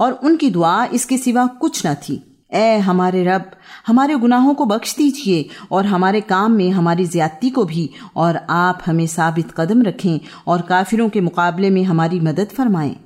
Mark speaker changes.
Speaker 1: और उनकी दुआ इसके सिवा कुछ न थी। ए हमारे रब, हमारे गुनाहों को बख्श दीजिए और हमारे काम में हमारी ज्यादती को भी, और आप हमें साबित कदम रखें और काफिरों के मुकाबले में हमारी मदद फरमाएँ।